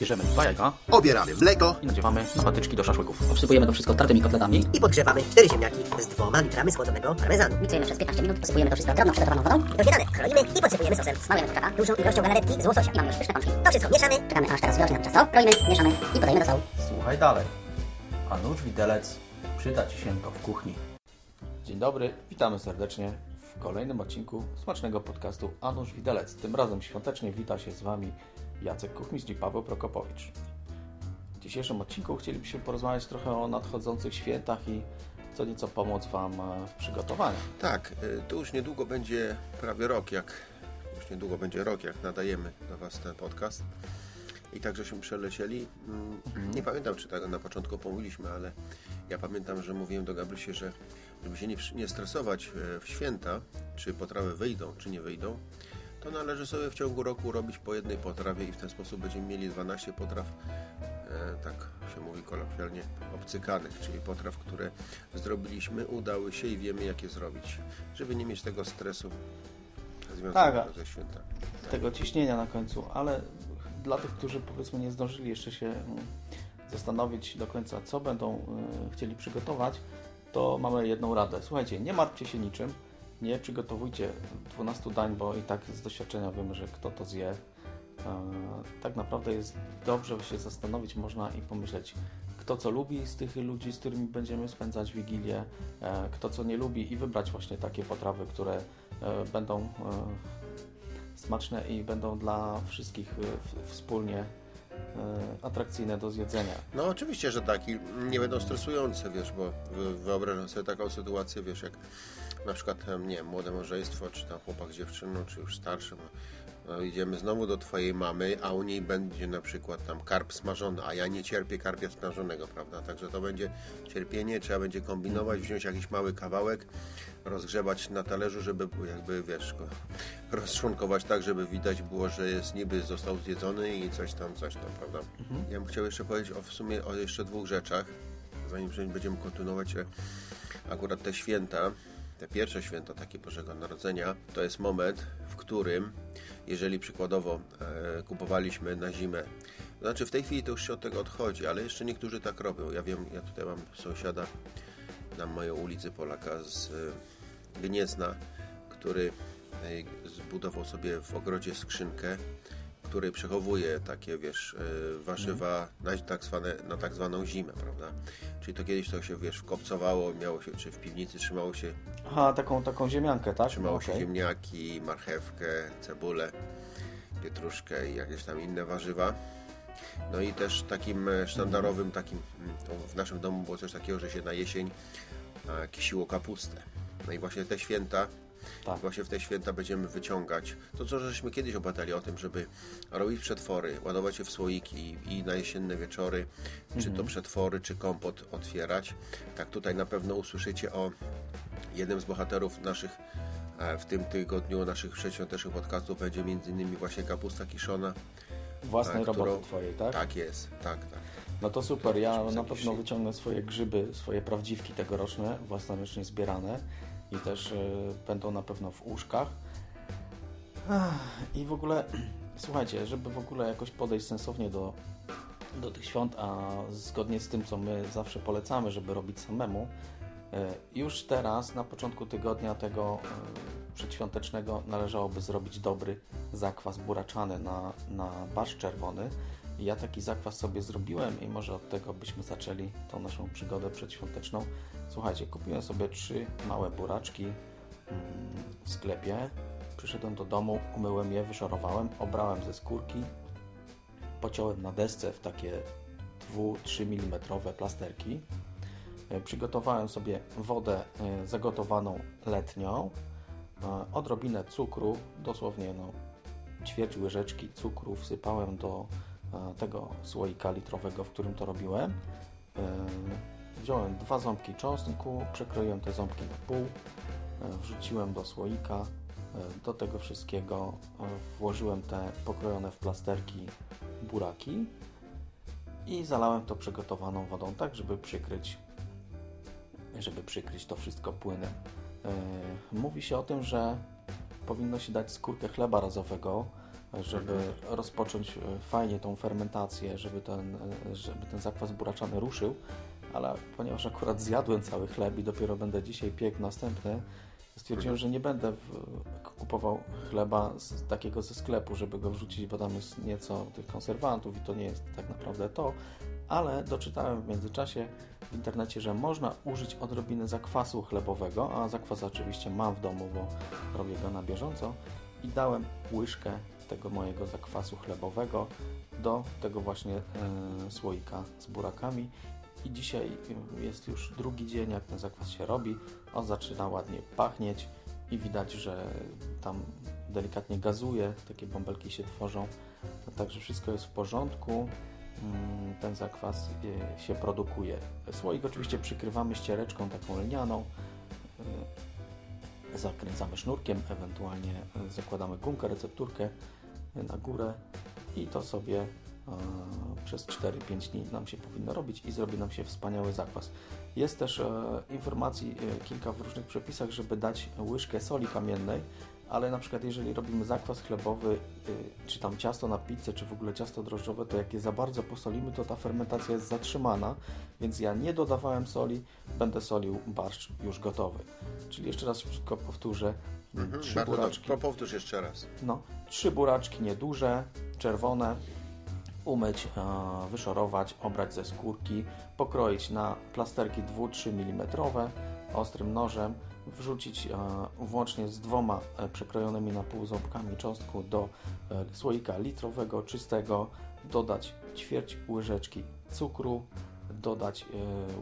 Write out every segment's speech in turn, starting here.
Bierzemy dwa jajka Obieramy mleko i nadziewamy na patyczki do szaszłyków. Obsypujemy to wszystko tartymi kotletami. I podgrzewamy cztery ziemniaki z dwoma litrami schłodzonego parmezanu. Miksujemy przez 15 minut, posypujemy to wszystko drobną przygotowaną wodą. Do śniadania kroimy i podsypujemy sosem. Smalujemy kurczaka. Dużą ilością galaretki z łososia. I mamy już pyszne pączki. To wszystko mieszamy. Czekamy aż teraz wyrośnie nam ciasto. Kroimy, mieszamy i podajemy do stołu. Słuchaj dalej. A nóż widelec przyda Ci się to w kuchni. Dzień dobry, witamy serdecznie w kolejnym odcinku smacznego podcastu Anusz Widelec. Tym razem świątecznie wita się z Wami Jacek Kuchmistrz i Paweł Prokopowicz. W dzisiejszym odcinku chcielibyśmy porozmawiać trochę o nadchodzących świętach i co nieco pomóc Wam e, w przygotowaniu. Tak, y, to już niedługo będzie prawie rok, jak już niedługo będzie rok, jak nadajemy do Was ten podcast. I tak żeśmy przelecieli. Mm, Nie pamiętam, czy tego na początku pomówiliśmy, ale ja pamiętam, że mówiłem do Gabrysi, że żeby się nie, nie stresować e, w święta, czy potrawy wyjdą, czy nie wyjdą, to należy sobie w ciągu roku robić po jednej potrawie i w ten sposób będziemy mieli 12 potraw, e, tak się mówi kolokwialnie, obcykanych, czyli potraw, które zrobiliśmy, udały się i wiemy, jak je zrobić, żeby nie mieć tego stresu związanego Tak, ze świętami. tego ciśnienia na końcu, ale dla tych, którzy powiedzmy nie zdążyli jeszcze się mm, zastanowić do końca, co będą y, chcieli przygotować, to mamy jedną radę. Słuchajcie, nie martwcie się niczym, nie przygotowujcie 12 dań, bo i tak z doświadczenia wiemy, że kto to zje. E, Tak naprawdę jest dobrze się zastanowić można i pomyśleć, kto co lubi z tych ludzi, z którymi będziemy spędzać Wigilię, e, kto co nie lubi i wybrać właśnie takie potrawy, które e, będą smaczne i będą dla wszystkich wspólnie atrakcyjne do zjedzenia. No oczywiście, że tak i nie będą stresujące, wiesz, bo wy- wyobrażam sobie taką sytuację, wiesz, jak na przykład, nie wiem, młode małżeństwo, czy tam chłopak z dziewczyną, czy już starszy, no, no, idziemy znowu do twojej mamy, a u niej będzie na przykład tam karp smażony, a ja nie cierpię karpia smażonego, prawda? Także to będzie cierpienie, trzeba będzie kombinować, wziąć jakiś mały kawałek, rozgrzebać na talerzu, żeby jakby, wiesz, go rozczłonkować tak, żeby widać było, że jest niby został zjedzony i coś tam, coś tam, prawda? Ja bym chciał jeszcze powiedzieć o, w sumie o jeszcze dwóch rzeczach, zanim będziemy kontynuować, że akurat te święta, te pierwsze święta takie Bożego Narodzenia, to jest moment, w którym, jeżeli przykładowo e, kupowaliśmy na zimę, znaczy w tej chwili to już się od tego odchodzi, ale jeszcze niektórzy tak robią. Ja wiem, ja tutaj mam sąsiada na mojej ulicy Polaka z e, Gniezna, który e, zbudował sobie w ogrodzie skrzynkę, który przechowuje takie, wiesz, e, warzywa na tak, zwane, na tak zwaną zimę, prawda? Czyli to kiedyś to się, wiesz, wkopcowało, miało się, czy w piwnicy trzymało się, Aha, taką, taką ziemiankę, tak? trzymało się Okej. ziemniaki, marchewkę, cebulę, pietruszkę i jakieś tam inne warzywa. No i też takim e, sztandarowym, takim, mm, w naszym domu było coś takiego, że się na jesień e, kisiło kapustę. No i właśnie te święta, Tak. właśnie w te święta będziemy wyciągać to, co żeśmy kiedyś opowiadali o tym, żeby robić przetwory, ładować je w słoiki i na jesienne wieczory, czy to przetwory, czy kompot otwierać. Tak tutaj na pewno usłyszycie o jednym z bohaterów naszych e, w tym tygodniu naszych przedświątecznych podcastów będzie między innymi właśnie kapusta kiszona. Własnej e, roboty którą- Twojej, tak? Tak jest, tak, tak. No to super, ja na pewno wyciągnę swoje grzyby, swoje prawdziwki tegoroczne, własnoręcznie zbierane i też y, będą na pewno w łóżkach. Ach, I w ogóle, słuchajcie, żeby w ogóle jakoś podejść sensownie do, do tych świąt, a zgodnie z tym, co my zawsze polecamy, żeby robić samemu, y, już teraz, na początku tygodnia tego y, przedświątecznego, należałoby zrobić dobry zakwas buraczany na, na barszcz czerwony. Ja taki zakwas sobie zrobiłem i może od tego byśmy zaczęli tą naszą przygodę przedświąteczną. Słuchajcie, kupiłem sobie trzy małe buraczki mm, w sklepie. Przyszedłem do domu, umyłem je, wyszorowałem, obrałem ze skórki, pociąłem na desce w takie 2-3 mm plasterki. E, Przygotowałem sobie wodę e, zagotowaną letnią, e, odrobinę cukru, dosłownie no, ćwierć łyżeczki cukru wsypałem do tego słoika litrowego, w którym to robiłem. E, Wziąłem dwa ząbki czosnku, przekroiłem te ząbki na pół, e, wrzuciłem do słoika. e, Do tego wszystkiego e, włożyłem te pokrojone w plasterki buraki i zalałem to przygotowaną wodą, tak żeby przykryć żeby przykryć to wszystko płynem. E, Mówi się o tym, że powinno się dać skórkę chleba razowego żeby rozpocząć e, fajnie tą fermentację, żeby ten, e, żeby ten zakwas buraczany ruszył, ale ponieważ akurat zjadłem cały chleb i dopiero będę dzisiaj piekł następny, stwierdziłem, że nie będę kupował chleba z, takiego ze sklepu, żeby go wrzucić, bo tam jest nieco tych konserwantów i to nie jest tak naprawdę to, ale doczytałem w międzyczasie w internecie, że można użyć odrobiny zakwasu chlebowego, a zakwas oczywiście mam w domu, bo robię go na bieżąco. I dałem łyżkę tego mojego zakwasu chlebowego do tego właśnie e, słoika z burakami i dzisiaj jest już drugi dzień, jak ten zakwas się robi. On zaczyna ładnie pachnieć i widać, że tam delikatnie gazuje, takie bąbelki się tworzą. Także wszystko jest w porządku. Mm, Ten zakwas e, się produkuje. Słoik oczywiście przykrywamy ściereczką taką lnianą. E, Zakręcamy sznurkiem, ewentualnie e, zakładamy gumkę, recepturkę na górę i to sobie e, przez 4-5 dni nam się powinno robić i zrobi nam się wspaniały zakwas. Jest też e, informacji e, kilka w różnych przepisach, żeby dać łyżkę soli kamiennej, ale na przykład jeżeli robimy zakwas chlebowy, y, czy tam ciasto na pizzę, czy w ogóle ciasto drożdżowe, to jak je za bardzo posolimy, to ta fermentacja jest zatrzymana, więc ja nie dodawałem soli, będę solił barszcz już gotowy. Czyli jeszcze raz szybko powtórzę, Mhm, trzy buraczki. dobrze. Powtórz jeszcze raz. No, trzy buraczki nieduże, czerwone, umyć, e, wyszorować, obrać ze skórki, pokroić na plasterki 2-3 mm ostrym nożem, wrzucić e, włącznie z dwoma e, przekrojonymi na pół ząbkami cząstku do e, słoika litrowego, czystego, dodać ćwierć łyżeczki cukru, dodać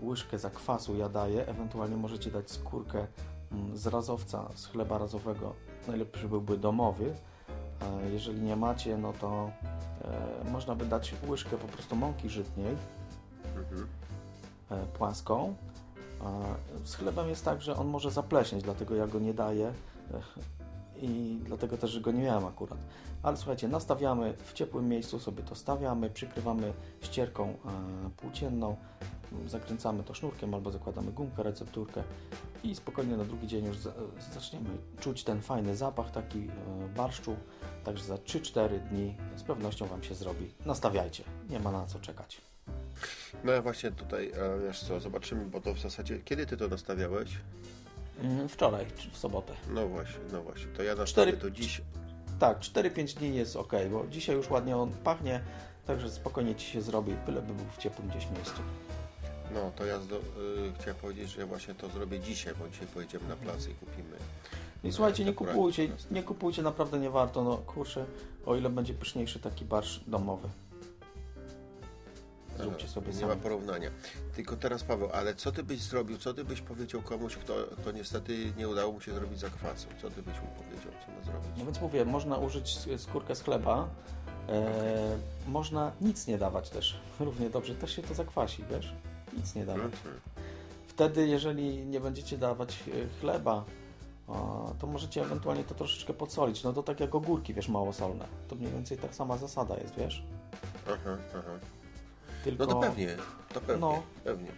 łyżkę zakwasu, ja daję, ewentualnie możecie dać skórkę mm, z razowca, z chleba razowego, najlepszy byłby domowy, Jeżeli nie macie, no to można by dać łyżkę po prostu mąki żytniej, Mhm. płaską. Z chlebem jest tak, że on może zapleśnieć, dlatego ja go nie daję i dlatego też, go nie miałem akurat. Ale słuchajcie, nastawiamy w ciepłym miejscu, sobie to stawiamy, przykrywamy ścierką e, płócienną, zakręcamy to sznurkiem albo zakładamy gumkę, recepturkę i spokojnie na drugi dzień już za- zaczniemy czuć ten fajny zapach taki e, barszczu. Także za 3-4 dni z pewnością Wam się zrobi. Nastawiajcie, nie ma na co czekać. No ja właśnie tutaj, e, wiesz co, zobaczymy, bo to w zasadzie, kiedy ty to nastawiałeś? Mm, Wczoraj, czy w sobotę. No właśnie, no właśnie, to ja nastawię Cztery- to dziś. Tak, 4-5 dni jest ok, bo dzisiaj już ładnie on pachnie, także spokojnie Ci się zrobi, byleby był w ciepłym gdzieś miejscu. No, to ja zdo, y, chciałem powiedzieć, że ja właśnie to zrobię dzisiaj, bo dzisiaj pojedziemy na plac i kupimy. I słuchajcie, nie kupujcie, nie kupujcie, naprawdę nie warto, no kurczę, o ile będzie pyszniejszy taki barsz domowy. Zróbcie sobie Nie ma porównania. Tylko teraz Paweł, ale co ty byś zrobił, co ty byś powiedział komuś, kto, kto niestety nie udało mu się zrobić zakwasu? Co ty byś mu powiedział, co ma zrobić? No więc mówię, można użyć skórkę z chleba, e, można nic nie dawać też, równie dobrze, też się to zakwasi, wiesz? Nic nie dawać. Mhm. Wtedy, jeżeli nie będziecie dawać e, chleba, o, to możecie ewentualnie to troszeczkę podsolić. No to tak jak ogórki, wiesz, mało solne. To mniej więcej tak sama zasada jest, wiesz? Aha, aha. Tylko, No to pewnie, to pewnie, No. pewnie.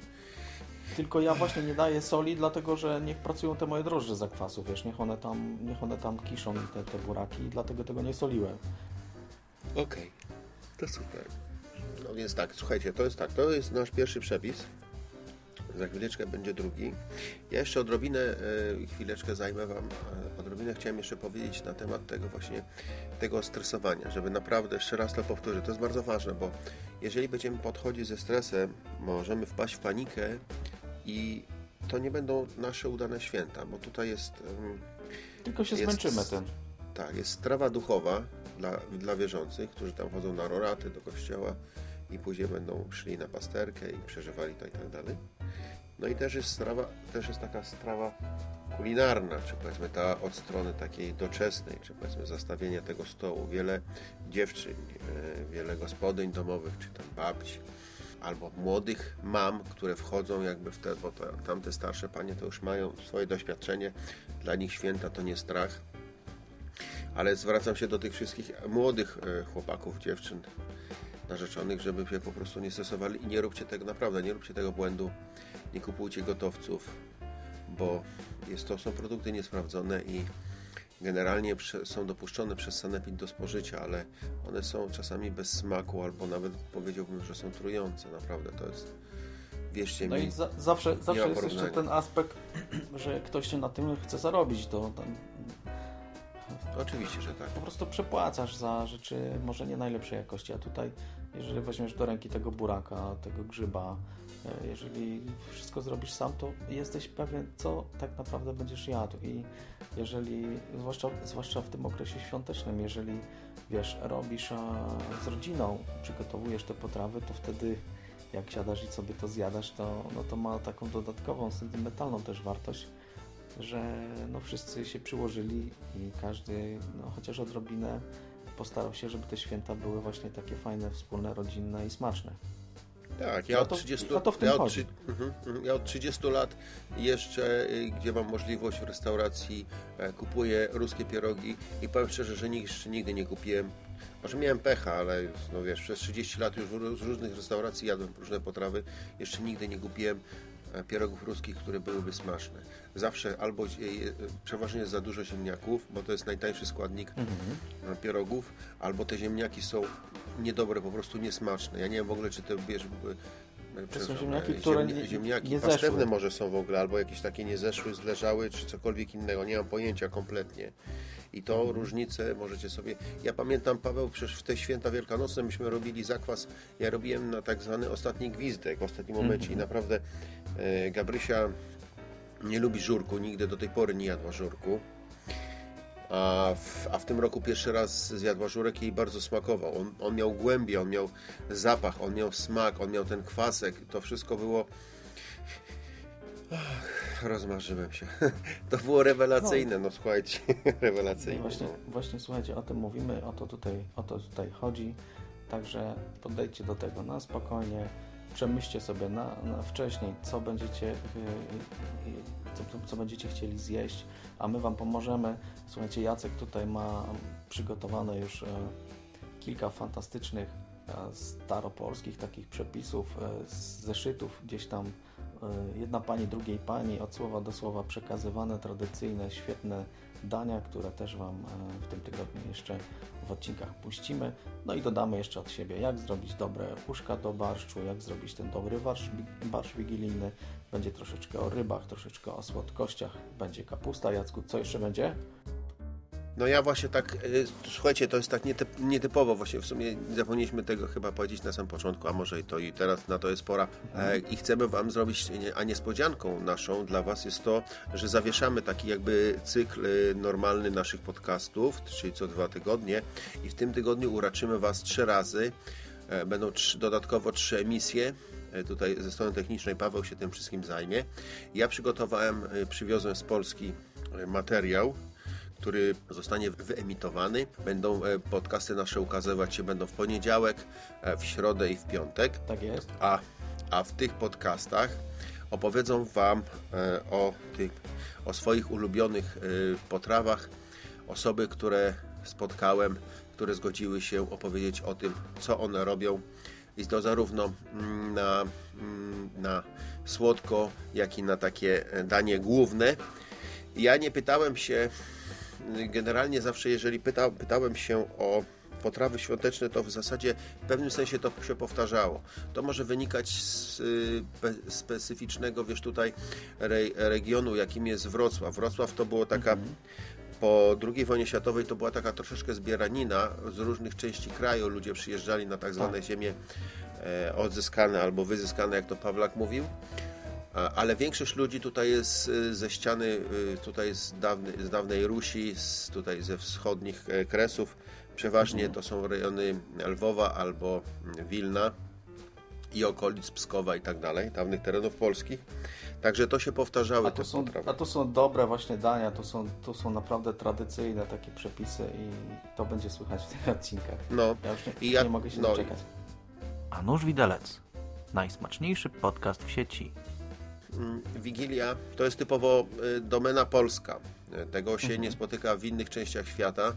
tylko ja właśnie nie daję soli, dlatego że niech pracują te moje drożdże zakwasu, wiesz, niech one tam, niech one tam kiszą te, te buraki i dlatego tego nie soliłem. Okej, to super. No więc tak, słuchajcie, to jest tak, to jest nasz pierwszy przepis. Za chwileczkę będzie drugi. Ja jeszcze odrobinę, e, chwileczkę zajmę Wam, e, odrobinę chciałem jeszcze powiedzieć na temat tego właśnie, tego stresowania, żeby naprawdę, jeszcze raz to powtórzę, to jest bardzo ważne, bo jeżeli będziemy podchodzić ze stresem, możemy wpaść w panikę i to nie będą nasze udane święta, bo tutaj jest... Tylko się Jest- zmęczymy tym. tak, jest strawa duchowa dla, dla wierzących, którzy tam chodzą na roraty do kościoła i później będą szli na pasterkę i przeżywali to i tak dalej. No i też jest strawa, też jest taka strawa kulinarna, czy powiedzmy ta od strony takiej doczesnej, czy powiedzmy zastawienia tego stołu. Wiele dziewczyn, e, wiele gospodyń domowych, czy tam babci, albo młodych mam, które wchodzą jakby w te, bo tamte starsze panie to już mają swoje doświadczenie, dla nich święta to nie strach, ale zwracam się do tych wszystkich młodych e, chłopaków, dziewczyn, narzeczonych, żeby się po prostu nie stosowali i nie róbcie tego, naprawdę, nie róbcie tego błędu, nie kupujcie gotowców, bo jest to są produkty niesprawdzone i generalnie są dopuszczone przez sanepid do spożycia, ale one są czasami bez smaku, albo nawet powiedziałbym, że są trujące. Naprawdę to jest. Wierzcie No mi. i za, zawsze, zawsze jest jeszcze ten aspekt, że ktoś się na tym chce zarobić, to tam Oczywiście, że tak. po prostu przepłacasz za rzeczy może nie najlepszej jakości, a tutaj jeżeli weźmiesz do ręki tego buraka, tego grzyba, e, jeżeli wszystko zrobisz sam, to jesteś pewien, co tak naprawdę będziesz jadł. I jeżeli, zwłaszcza, zwłaszcza w tym okresie świątecznym, jeżeli wiesz, robisz z rodziną, przygotowujesz te potrawy, to wtedy jak siadasz i sobie to zjadasz, to, no to ma taką dodatkową, sentymentalną też wartość, że no wszyscy się przyłożyli i każdy, no chociaż odrobinę postarał się, żeby te święta były właśnie takie fajne, wspólne, rodzinne i smaczne. Tak, ja No od to- 30, no to ja, od, mhm, mhm. ja od 30 lat jeszcze, y, gdzie mam możliwość w restauracji, e, kupuję ruskie pierogi i powiem szczerze, że jeszcze nigdy nie kupiłem. Może miałem pecha, ale no wiesz, przez 30 lat już z różnych restauracji jadłem różne potrawy. Jeszcze nigdy nie kupiłem pierogów ruskich, które byłyby smaczne. Zawsze albo e, e, przeważnie jest za dużo ziemniaków, bo to jest najtańszy składnik e, pierogów, albo te ziemniaki są niedobre, po prostu niesmaczne. Ja nie wiem w ogóle, czy te wiesz, e, przepraszam, ziemniaki, e, które ziemni- nie- ziemniaki nie pastewne może są w ogóle, albo jakieś takie nie zeszły, zleżały, czy cokolwiek innego. Nie mam pojęcia kompletnie. I to Mhm. różnice możecie sobie. Ja pamiętam, Paweł, przecież w te święta wielkanocne myśmy robili zakwas. Ja robiłem na tak zwany ostatni gwizdek w ostatnim momencie Mhm. i naprawdę e, Gabrysia nie lubi żurku, nigdy do tej pory nie jadła żurku. A w, a w tym roku pierwszy raz zjadła żurek i jej bardzo smakował. On, on miał głębię, on miał zapach, on miał smak, on miał ten kwasek. To wszystko było. Ach, rozmarzyłem się. To było rewelacyjne, no słuchajcie, No rewelacyjne. i właśnie, właśnie słuchajcie, o tym mówimy, o to tutaj, o to tutaj chodzi. Także podejdźcie do tego na spokojnie, przemyślcie sobie na, na wcześniej, co będziecie, yy, yy, co, co- co będziecie chcieli zjeść, a my Wam pomożemy. Słuchajcie, Jacek tutaj ma przygotowane już e, kilka fantastycznych e, staropolskich takich przepisów e, zeszytów, gdzieś tam jedna pani drugiej pani, od słowa do słowa przekazywane, tradycyjne, świetne dania, które też Wam e, w tym tygodniu jeszcze w odcinkach puścimy. No i dodamy jeszcze od siebie, jak zrobić dobre uszka do barszczu, jak zrobić ten dobry barszcz, barszcz wigilijny. Będzie troszeczkę o rybach, troszeczkę o słodkościach, będzie kapusta. Jacku, co jeszcze będzie? No ja właśnie tak, y, słuchajcie, to jest tak nietyp, nietypowo właśnie, w sumie zapomnieliśmy tego chyba powiedzieć na samym początku, a może i to i teraz na to jest pora. E, I chcemy Wam zrobić, a niespodzianką naszą dla Was jest to, że zawieszamy taki jakby cykl y, normalny naszych podcastów, czyli co dwa tygodnie i w tym tygodniu uraczymy Was trzy razy. E, Będą trzy, dodatkowo trzy emisje. E, Tutaj ze strony technicznej Paweł się tym wszystkim zajmie. Ja przygotowałem, przywiozłem z Polski materiał, który zostanie wyemitowany. Będą e, podcasty nasze ukazywać się będą w poniedziałek, e, w środę i w piątek, Tak jest. a, a w tych podcastach opowiedzą Wam e, o, tych, o swoich ulubionych potrawach osoby, które spotkałem, które zgodziły się opowiedzieć o tym, co one robią i to zarówno mm, na, mm, na słodko, jak i na takie danie główne. Ja nie pytałem się, generalnie zawsze jeżeli pyta, pytałem się o potrawy świąteczne, to w zasadzie w pewnym sensie to się powtarzało. To może wynikać z y, pe- specyficznego, wiesz, tutaj re, regionu, jakim jest Wrocław. Wrocław to było taka, po II wojnie światowej to była taka troszeczkę zbieranina z różnych części kraju. Ludzie przyjeżdżali na tak zwane ziemie e, odzyskane albo wyzyskane, jak to Pawlak mówił. A- Ale większość ludzi tutaj jest y, ze ściany, y, tutaj z, dawny, z dawnej Rusi, z, tutaj ze wschodnich e, kresów. Przeważnie to są rejony Lwowa albo Wilna i okolic Pskowa i tak dalej, dawnych terenów polskich. Także to się powtarzały A to, są, potrawy. a to są dobre właśnie dania, to są, to są naprawdę tradycyjne takie przepisy i to będzie słychać w tych odcinkach. No, Ja już nie, I ja- nie mogę się no, doczekać. A nóż widelec. Najsmaczniejszy podcast w sieci. Mm, Wigilia to jest typowo y, domena polska. Y, Tego się Mhm. nie spotyka w innych częściach świata.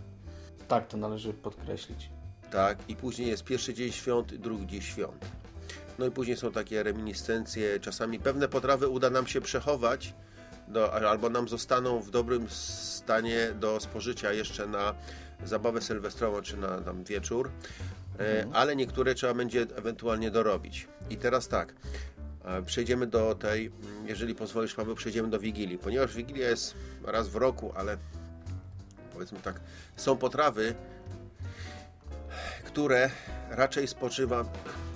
Tak, to należy podkreślić. Tak, i później jest pierwszy dzień świąt, drugi dzień świąt. No i później są takie reminiscencje, czasami pewne potrawy uda nam się przechować do, albo nam zostaną w dobrym stanie do spożycia jeszcze na zabawę sylwestrową czy na tam wieczór, e, ale niektóre trzeba będzie ewentualnie dorobić. I teraz tak, przejdziemy do tej, mm, jeżeli pozwolisz Paweł, przejdziemy do Wigilii, ponieważ Wigilia jest raz w roku, ale powiedzmy tak, są potrawy, które raczej spoczywa.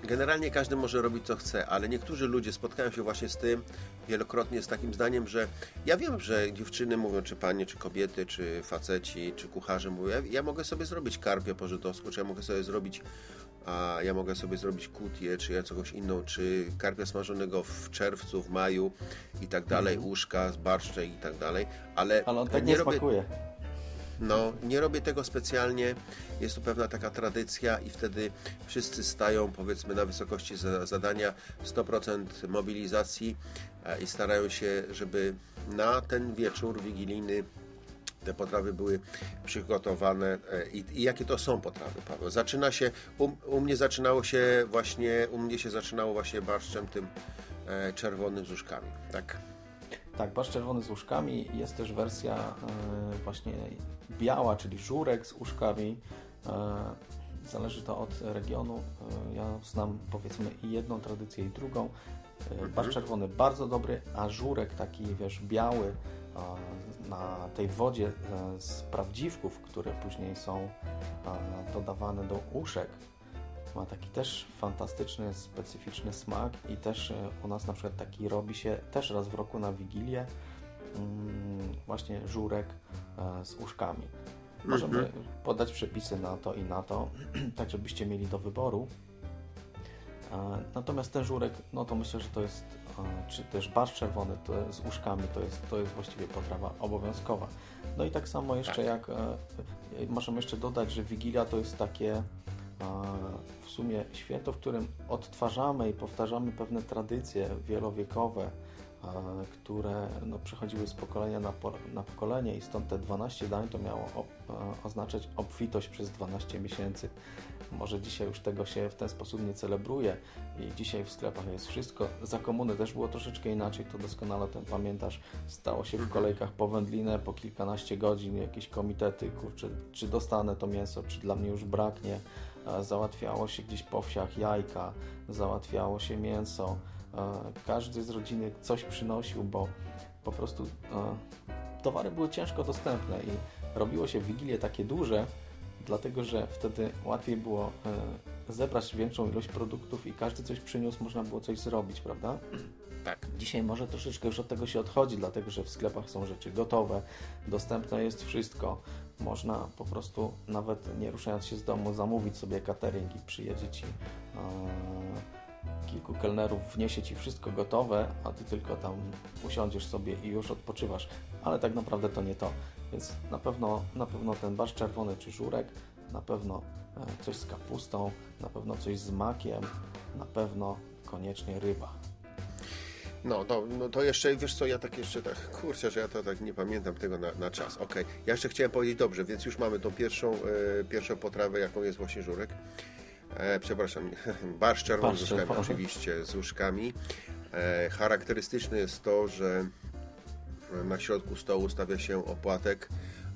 Generalnie każdy może robić co chce, ale niektórzy ludzie spotkają się właśnie z tym wielokrotnie z takim zdaniem, że ja wiem, że dziewczyny mówią, czy panie, czy kobiety, czy faceci, czy kucharze mówią, ja, ja mogę sobie zrobić karpia po żydowsku, czy ja mogę sobie zrobić a ja mogę sobie zrobić kutię, czy ja czegoś inną, czy karpia smażonego w czerwcu, w maju i tak dalej, uszka z barszcze i tak dalej, ale, Ale on tak nie, robię, smakuje. no, nie robię tego specjalnie. Jest to pewna taka tradycja i wtedy wszyscy stają powiedzmy na wysokości za- zadania 100% mobilizacji e, i starają się, żeby na ten wieczór wigilijny te potrawy były przygotowane e, i, i jakie to są potrawy, Paweł? Zaczyna się, u, u mnie zaczynało się właśnie, u mnie się zaczynało właśnie barszczem tym e, czerwonym z uszkami, tak? Tak, barszcz czerwony z uszkami. Jest też wersja e, właśnie biała, czyli żurek z uszkami. E, zależy to od regionu. Ja znam powiedzmy i jedną tradycję i drugą. E, barszcz czerwony bardzo dobry, a żurek taki wiesz biały na tej wodzie e, z prawdziwków, które później są e, dodawane do uszek, ma taki też fantastyczny, specyficzny smak i też e, u nas na przykład taki robi się też raz w roku na Wigilię mm, właśnie żurek z uszkami. Możemy podać przepisy na to i na to, tak żebyście mieli do wyboru. E, Natomiast ten żurek, no to myślę, że to jest, e, czy też barszcz czerwony to z uszkami, to jest, to jest właściwie potrawa obowiązkowa. No i tak samo jeszcze jak, e, możemy jeszcze dodać, że Wigilia to jest takie w sumie święto, w którym odtwarzamy i powtarzamy pewne tradycje wielowiekowe, które no, przechodziły z pokolenia na, po, na pokolenie i stąd te 12 dań to miało e, oznaczać obfitość przez 12 miesięcy. Może dzisiaj już tego się w ten sposób nie celebruje i dzisiaj w sklepach jest wszystko. Za komuny też było troszeczkę inaczej, to doskonale tym pamiętasz. Stało się w kolejkach po wędlinę, po kilkanaście godzin, jakieś komitety, kurczę, czy dostanę to mięso, czy dla mnie już braknie. E, Załatwiało się gdzieś po wsiach jajka, załatwiało się mięso. Każdy z rodziny coś przynosił, bo po prostu towary były ciężko dostępne i robiło się wigilie takie duże, dlatego że wtedy łatwiej było e, zebrać większą ilość produktów i każdy coś przyniósł, można było coś zrobić, prawda? Tak. Dzisiaj może troszeczkę już od tego się odchodzi, dlatego że w sklepach są rzeczy gotowe, dostępne jest wszystko. Można po prostu nawet nie ruszając się z domu zamówić sobie catering i przyjedzie ci e, kilku kelnerów, wniesie ci wszystko gotowe, a ty tylko tam usiądziesz sobie i już odpoczywasz. Ale tak naprawdę to nie to. Więc na pewno, na pewno ten barszcz czerwony czy żurek, na pewno e, coś z kapustą, na pewno coś z makiem, na pewno koniecznie ryba. No, to, no to jeszcze, wiesz co, ja tak jeszcze tak, kurczę, że ja to tak nie pamiętam tego na, na czas. Okej, ja jeszcze chciałem powiedzieć, dobrze, więc już mamy tą pierwszą, e, pierwszą potrawę, jaką jest właśnie żurek. E, przepraszam, barszcz czerwony Barszcz z uszkami, czerwony. oczywiście, z uszkami. E, charakterystyczne jest to, że na środku stołu stawia się opłatek,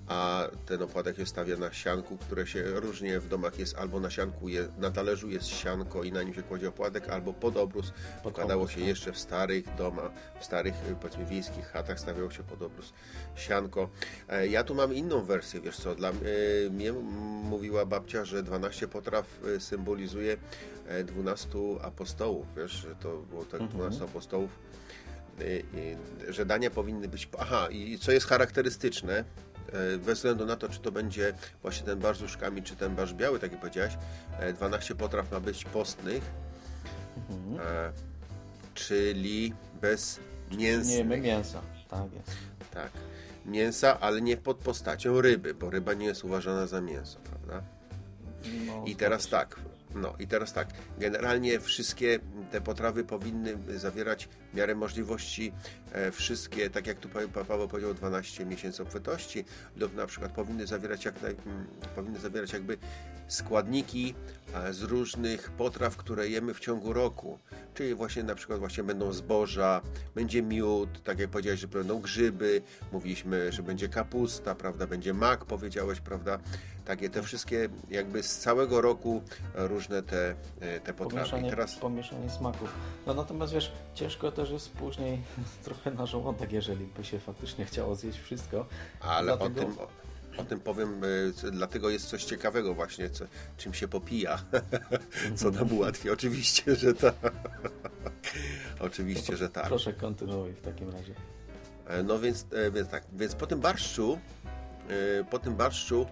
a ten opłatek jest stawia na sianku, które się różnie w domach jest albo na sianku, je, na talerzu jest sianko i na nim się kładzie opłatek, albo pod obrus Pod wkładało obrus, się jeszcze w starych domach, w starych y, powiedzmy wiejskich chatach stawiało się pod obrus sianko. E, Ja tu mam inną wersję, wiesz co, dla y, mnie mówiła babcia, że 12 potraw y, symbolizuje e, 12 apostołów, wiesz, że to było tak 12 apostołów y, że dania powinny być. Aha, i co jest charakterystyczne, bez względu na to, czy to będzie właśnie ten barz z uszkami, czy ten barz biały, tak jak powiedziałeś, e, 12 potraw ma być postnych, e, czyli bez Nie mięsa. jemy mięsa. Tak jest. Tak, mięsa, ale nie pod postacią ryby, bo ryba nie jest uważana za mięso, prawda? No, I teraz tak, No i teraz tak, generalnie wszystkie te potrawy powinny zawierać w miarę możliwości e, wszystkie, tak jak tu Pa- Paweł powiedział, 12 miesięcy obfitości lub na przykład powinny zawierać, jak naj, powinny zawierać jakby składniki e, z różnych potraw, które jemy w ciągu roku. Czyli właśnie na przykład właśnie będą zboża, będzie miód, tak jak powiedziałeś, że będą grzyby, mówiliśmy, że będzie kapusta, prawda, będzie mak, powiedziałeś, prawda, takie te wszystkie jakby z całego roku różne te, e, te potrawy. Pomieszanie, teraz pomieszanie smaków. No natomiast wiesz, ciężko też jest później trochę na żołądek, jeżeli by się faktycznie chciało zjeść wszystko. Ale Dlatego- o tym, o, tym powiem, e, dlatego jest coś ciekawego właśnie, co, czym się popija, co nam ułatwi. Oczywiście, że tak. Oczywiście, że tak. Proszę kontynuuj w takim razie. E, No więc, więc tak, więc po tym barszczu, po tym barszczu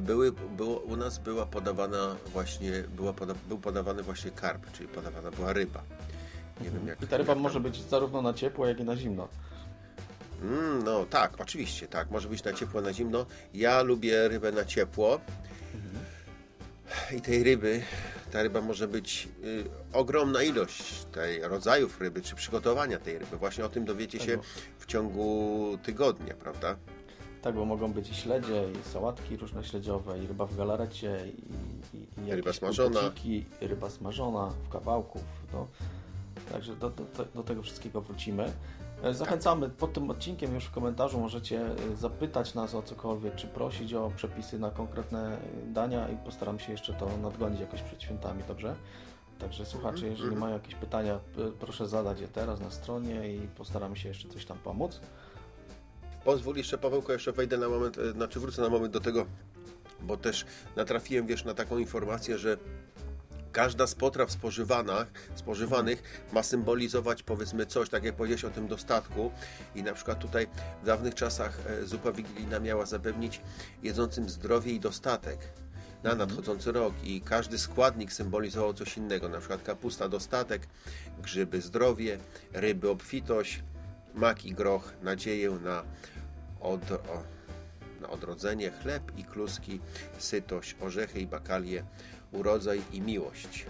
były, było, u nas była podawana właśnie, była poda, był podawany właśnie karp, czyli podawana była ryba. Nie wiem jak... I ta ryba może być zarówno na ciepło, jak i na zimno. Mm, no tak, oczywiście, tak. Może być na ciepło, na zimno. Ja lubię rybę na ciepło. I tej ryby, ta ryba może być y, ogromna ilość tej rodzajów ryby, czy przygotowania tej ryby. Właśnie o tym dowiecie się w ciągu tygodnia, prawda? Tak, bo mogą być i śledzie, i sałatki różne śledziowe, i ryba w galarecie, i, i, i jakieś Ryba smażona. kulpociki, i ryba smażona w kawałków. No. Także do, do, do- tego wszystkiego wrócimy. E, Zachęcamy, pod tym odcinkiem już w komentarzu możecie e, zapytać nas o cokolwiek, czy prosić o przepisy na konkretne e, dania i postaram się jeszcze to nadgonić jakoś przed świętami, dobrze? Także słuchacze, jeżeli mają jakieś pytania, proszę zadać je teraz na stronie i postaramy się jeszcze coś tam pomóc. Pozwól jeszcze, Pawełko, jeszcze wejdę na moment, e, znaczy wrócę na moment do tego, bo też natrafiłem, wiesz, na taką informację, że każda z potraw spożywanych, spożywanych ma symbolizować powiedzmy coś, tak jak powiedziałeś o tym dostatku. I na przykład tutaj w dawnych czasach e, zupa wigilijna miała zapewnić jedzącym zdrowie i dostatek na nadchodzący rok. I każdy składnik symbolizował coś innego, na przykład kapusta dostatek, grzyby zdrowie, ryby obfitość, mak i groch nadzieję na, od, o, na odrodzenie, chleb i kluski, sytość, orzechy i bakalie, urodzaj i miłość.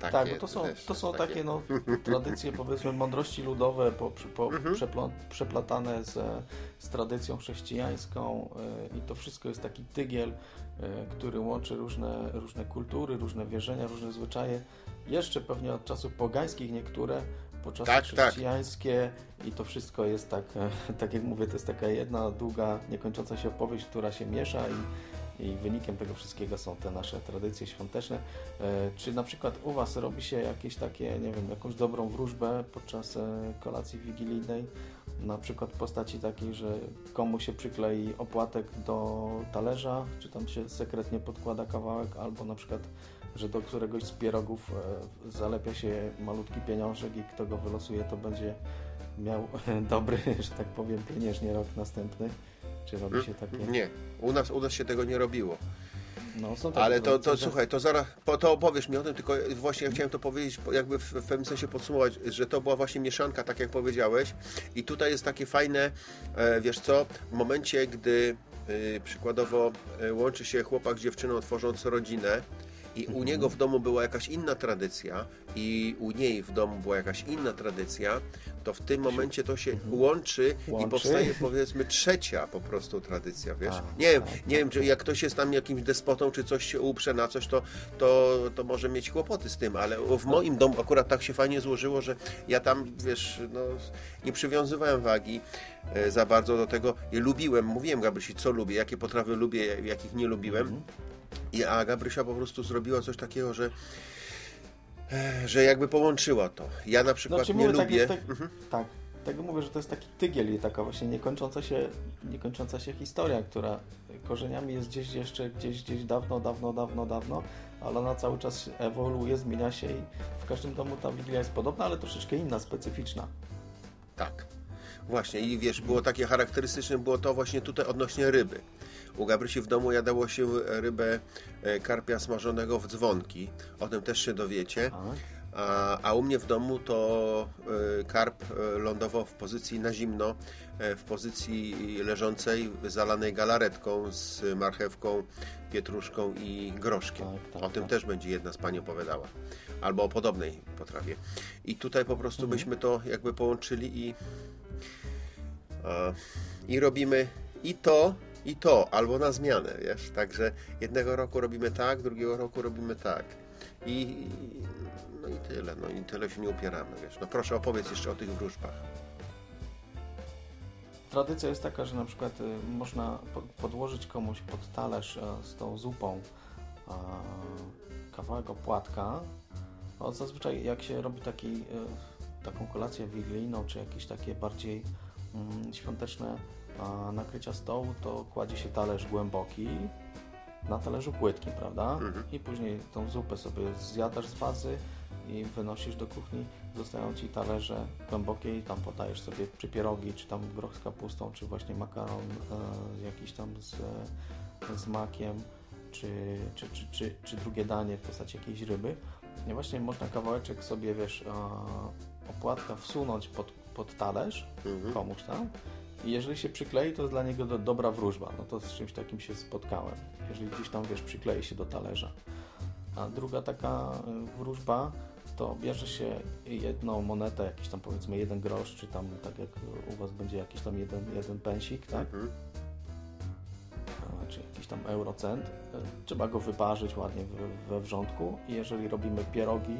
Takie tak, bo to są, też to są takie- takie no, tradycje, powiedzmy, mądrości ludowe po, po, Mhm. przepla, przeplatane z, z tradycją chrześcijańską e, i to wszystko jest taki tygiel, e, który łączy różne, różne kultury, różne wierzenia, różne zwyczaje. Jeszcze pewnie od czasów pogańskich niektóre, po czasy Tak, tak. chrześcijańskie i to wszystko jest tak, e, tak jak mówię, to jest taka jedna długa, niekończąca się opowieść, która się miesza i i wynikiem tego wszystkiego są te nasze tradycje świąteczne. E, Czy na przykład u Was robi się jakieś takie, nie wiem, jakąś dobrą wróżbę podczas e, kolacji wigilijnej? Na przykład w postaci takiej, że komu się przyklei opłatek do talerza, czy tam się sekretnie podkłada kawałek, albo na przykład, że do któregoś z pierogów e, zalepia się malutki pieniążek i kto go wylosuje, to będzie miał dobry, że tak powiem, pieniężnie rok następny. Czy robi się takie? Nie, u nas, u nas się tego nie robiło. No, są takie Ale to, to słuchaj, to zaraz, po, to opowiesz mi o tym, tylko właśnie ja chciałem to powiedzieć, po- jakby w, w pewnym sensie podsumować, że to była właśnie mieszanka, tak jak powiedziałeś. I tutaj jest takie fajne, e, wiesz co, w momencie, gdy e, przykładowo e, łączy się chłopak z dziewczyną, tworząc rodzinę, i Mhm. u niego w domu była jakaś inna tradycja, i u niej w domu była jakaś inna tradycja, to w tym momencie to się łączy, i Mhm. Łączy. powstaje powiedzmy trzecia po prostu tradycja, wiesz? Tak, nie wiem, tak, nie wiem, czy jak ktoś jest tam jakimś despotą, czy coś się uprze na coś, to, to, to może mieć kłopoty z tym, ale w moim domu akurat tak się fajnie złożyło, że ja tam, wiesz, no, nie przywiązywałem wagi e, za bardzo do tego. Ja lubiłem, mówiłem Gabrysi, co lubię, jakie potrawy lubię, jakich nie lubiłem. I, a Gabrysia po prostu zrobiła coś takiego, że e, że jakby połączyła to. Ja na przykład Znaczy, nie mówię, tak, lubię... jest tak, tak, tego mówię, że to jest taki tygiel i taka właśnie niekończąca się, niekończąca się historia, która korzeniami jest gdzieś jeszcze, gdzieś, gdzieś dawno, dawno, dawno, dawno, ale ona cały czas ewoluuje, zmienia się i w każdym domu ta Wigilia jest podobna, ale troszeczkę inna, specyficzna. Tak. Właśnie i wiesz, było takie charakterystyczne, było to właśnie tutaj odnośnie ryby. U Gabrysi w domu jadało się rybę e, karpia smażonego w dzwonki. O tym też się dowiecie. A, a u mnie w domu to y, karp lądował w pozycji na zimno, w pozycji leżącej, zalanej galaretką z marchewką, pietruszką i groszkiem. Tak, tak, o tym tak. też będzie jedna z Pani opowiadała. Albo o podobnej potrawie. I tutaj po prostu Mhm. byśmy to jakby połączyli i, i robimy i to, i to, albo na zmianę, wiesz. Także jednego roku robimy tak, drugiego roku robimy tak. I, no i tyle, no i tyle się nie upieramy, wiesz. No proszę opowiedz jeszcze o tych wróżbach. Tradycja jest taka, że na przykład y, można po- podłożyć komuś pod talerz e, z tą zupą e, kawałek opłatka. No, zazwyczaj jak się robi taki, e, taką kolację wigilijną, czy jakieś takie bardziej świąteczne e, nakrycia stołu, to kładzie się talerz głęboki, na talerzu płytki, prawda? Mhm. I później tą zupę sobie zjadasz z wazy i wynosisz do kuchni, zostają Ci talerze głębokie i tam podajesz sobie czy pierogi, czy tam groch z kapustą, czy właśnie makaron e, jakiś tam z, z makiem, czy, czy, czy, czy, czy drugie danie w postaci jakiejś ryby. I właśnie można kawałeczek sobie, wiesz, e, opłatka wsunąć pod, pod talerz Mhm. komuś tam i jeżeli się przyklei, to jest dla niego do, dobra wróżba. No to z czymś takim się spotkałem. Jeżeli gdzieś tam, wiesz, przyklei się do talerza. A druga taka y, wróżba, to bierze się jedną monetę, jakiś tam powiedzmy jeden grosz, czy tam tak jak u Was będzie jakiś tam jeden, jeden pensik, tak? Mhm. A, czy jakiś tam eurocent. Trzeba go wyparzyć ładnie we, we wrzątku i jeżeli robimy pierogi,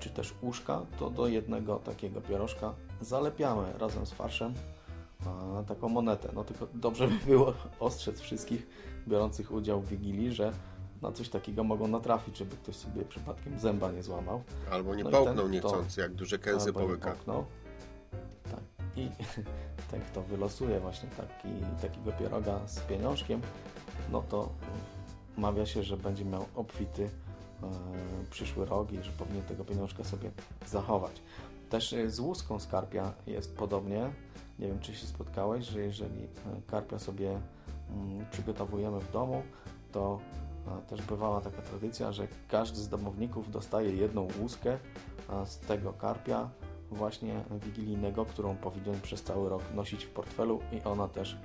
czy też uszka, to do jednego takiego pierożka zalepiamy razem z farszem taką monetę. No tylko dobrze by było ostrzec wszystkich biorących udział w Wigilii, że na coś takiego mogą natrafić, żeby ktoś sobie przypadkiem zęba nie złamał. Albo nie No połknął niechcący, jak duże kęsy połyka. połknął. Tak. I ten, kto wylosuje właśnie taki, takiego pieroga z pieniążkiem, no to mawia się, że będzie miał obfity e, przyszły rok i że powinien tego pieniążka sobie zachować. Też e, z łuską skarpia jest podobnie. Nie wiem, czy się spotkałeś, że jeżeli e, karpia sobie mm, przygotowujemy w domu, to e, też bywała taka tradycja, że każdy z domowników dostaje jedną łuskę z tego karpia właśnie wigilijnego, którą powinien przez cały rok nosić w portfelu i ona też